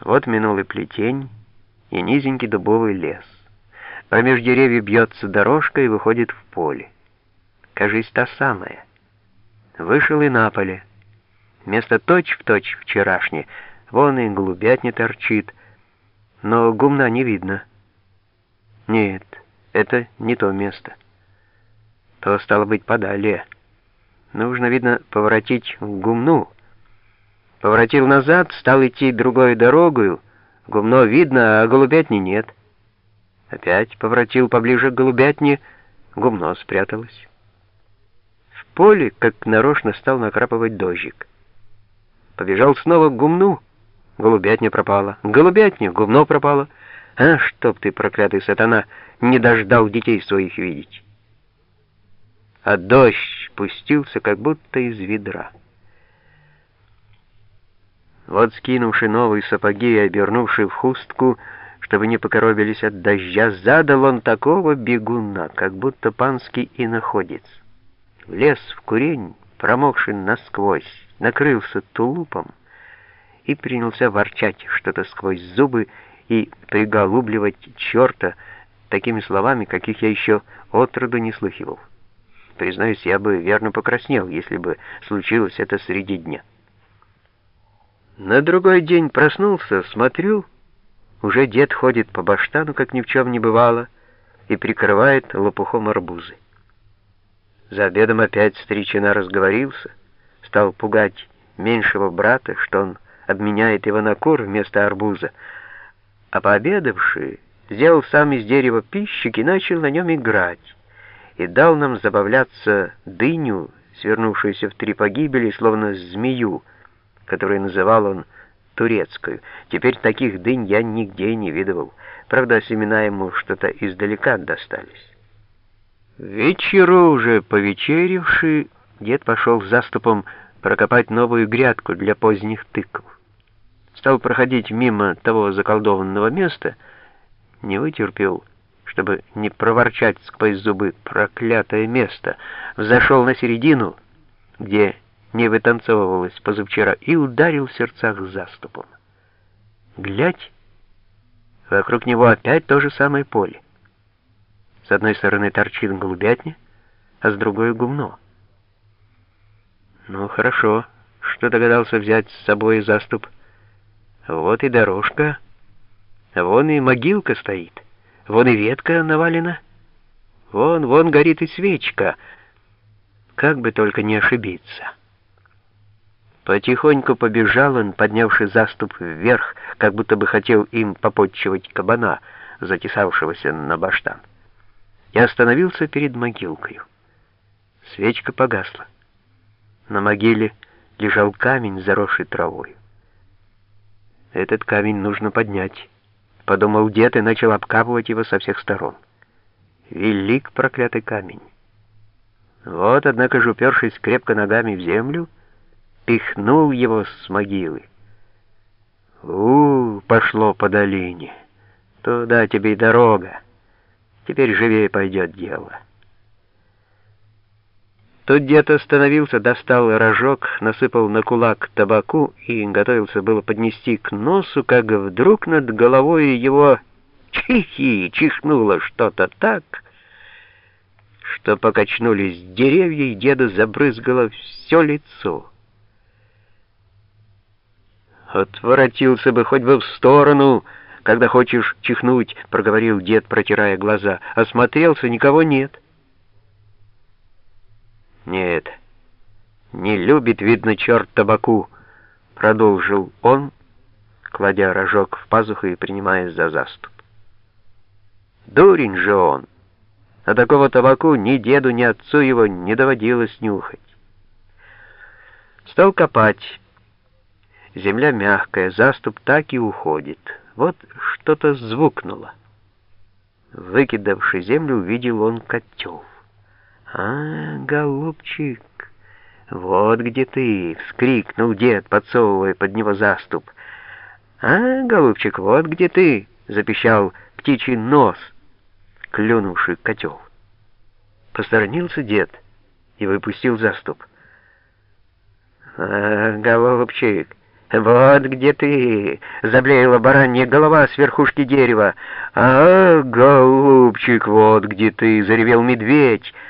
Вот минул и плетень, и низенький дубовый лес. Промеж деревьев бьется дорожка и выходит в поле. Кажись, та самая. Вышел и на поле. Место точь-в-точь точь вчерашнее. Вон и голубятня торчит, но гумна не видно. Нет, это не то место. То стало быть подалее. Нужно, видно, поворотить к гумну. Поворотил назад, стал идти другой дорогою. Гумно видно, а голубятни нет. Опять поворотил поближе к голубятне, гумно спряталось. В поле, как нарочно, стал накрапывать дождик. Побежал снова к гумну, голубятня пропала. Голубятня, гумно пропало. А, чтоб ты, проклятый сатана, не дождал детей своих видеть. А дождь пустился, как будто из ведра. Вот скинувши новые сапоги и обернувши в хустку, чтобы не покоробились от дождя, задал он такого бегуна, как будто панский и находится. Влез в курень, промокший насквозь, накрылся тулупом и принялся ворчать что-то сквозь зубы и приголубливать черта такими словами, каких я еще отроду не слыхивал. Признаюсь, я бы верно покраснел, если бы случилось это среди дня. На другой день проснулся, смотрю, уже дед ходит по баштану, как ни в чем не бывало, и прикрывает лопухом арбузы. За обедом опять старичина разговорился, стал пугать меньшего брата, что он обменяет его на кур вместо арбуза, а пообедавший сделал сам из дерева пищик и начал на нем играть, и дал нам забавляться дыню, свернувшуюся в три погибели, словно змею, которую называл он турецкую. Теперь таких дынь я нигде не видывал. Правда, семена ему что-то издалека достались. Вечеру уже повечеривший, дед пошел заступом прокопать новую грядку для поздних тыков. Стал проходить мимо того заколдованного места, не вытерпел, чтобы не проворчать сквозь зубы проклятое место, взошел на середину, где не вытанцовывалось позавчера, и ударил в сердцах заступом. Глядь, вокруг него опять то же самое поле. С одной стороны торчит голубятня, а с другой — гумно. Ну, хорошо, что догадался взять с собой заступ. Вот и дорожка, вон и могилка стоит, вон и ветка навалена, вон, вон горит и свечка, как бы только не ошибиться». Потихоньку побежал он, поднявший заступ вверх, как будто бы хотел им попотчевать кабана, затесавшегося на баштан. И остановился перед могилкой. Свечка погасла. На могиле лежал камень, заросший травой. Этот камень нужно поднять, подумал дед и начал обкапывать его со всех сторон. Велик проклятый камень. Вот, однако же, упершись крепко ногами в землю, пихнул его с могилы. у, пошло по долине. Туда тебе и дорога. Теперь живее пойдет дело. Тут дед остановился, достал рожок, насыпал на кулак табаку и готовился было поднести к носу, как вдруг над головой его чихи чихнуло что-то так, что покачнулись деревья, и деда забрызгало все лицо. «Отворотился бы хоть бы в сторону, когда хочешь чихнуть», — проговорил дед, протирая глаза. Осмотрелся, никого нет. «Нет, не любит, видно, черт табаку», — продолжил он, кладя рожок в пазуху и принимаясь за заступ. «Дурень же он! А такого табаку ни деду, ни отцу его не доводилось нюхать». Стал копать, Земля мягкая, заступ так и уходит. Вот что-то звукнуло. Выкидавший землю, увидел он котел. «А, голубчик, вот где ты!» — вскрикнул дед, подсовывая под него заступ. «А, голубчик, вот где ты!» — запищал птичий нос, клюнувший котел. Посторонился дед и выпустил заступ. «А, голубчик!» «Вот где ты!» — заблеяла баранья голова с верхушки дерева. «А, голубчик, вот где ты!» — заревел медведь.